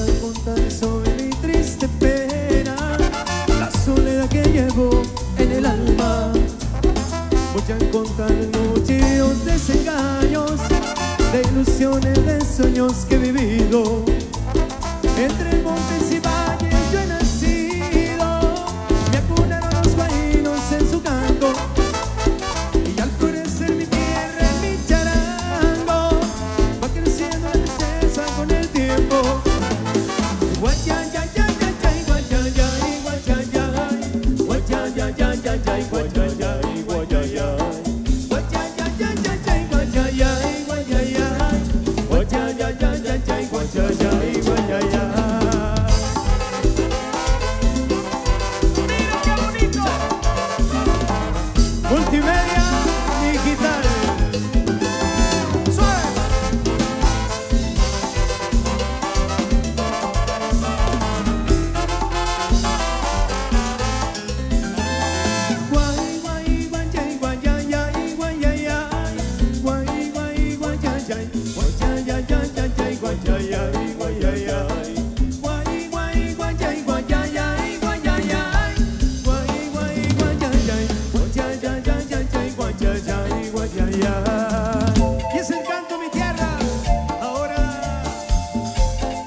Contar sobre mi triste pena, la soledad que llevo en el alma. Voy a contar muchos desengaños, de ilusiones, de sueños que he vivido. Entre montes y valles yo he nacido, me acunaron los guainos en su canto. Guayayayayay, guayayay, guayayay.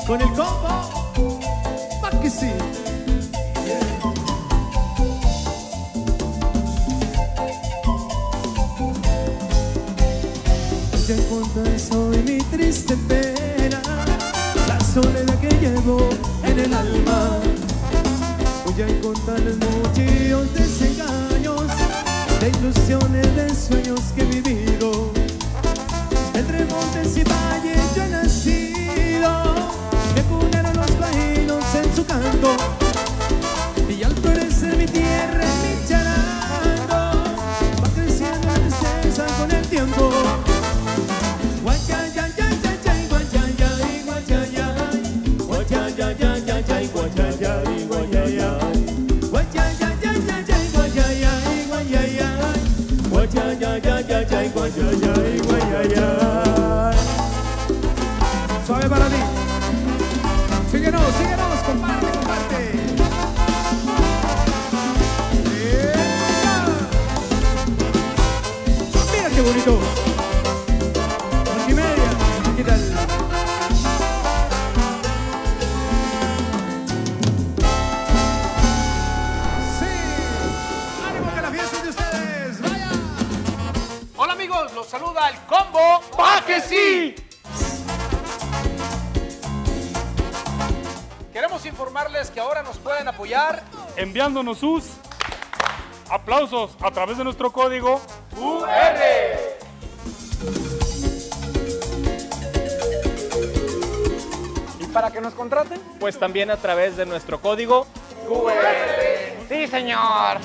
Con el combo. Sí. Ya contar soy mi triste pena, la soledad que llevo en el alma. Voy a contar muchos desengaños, guayayay, guayayay. Suave para ti. Síguenos, síguenos, comparte, comparte. Mira qué bonito. Multimedia, ¿qué tal? Saluda el combo. ¡Pa que sí! Queremos informarles que ahora nos pueden apoyar enviándonos sus aplausos a través de nuestro código ¿Y para que nos contraten? Pues también a través de nuestro código QR. Sí, señor.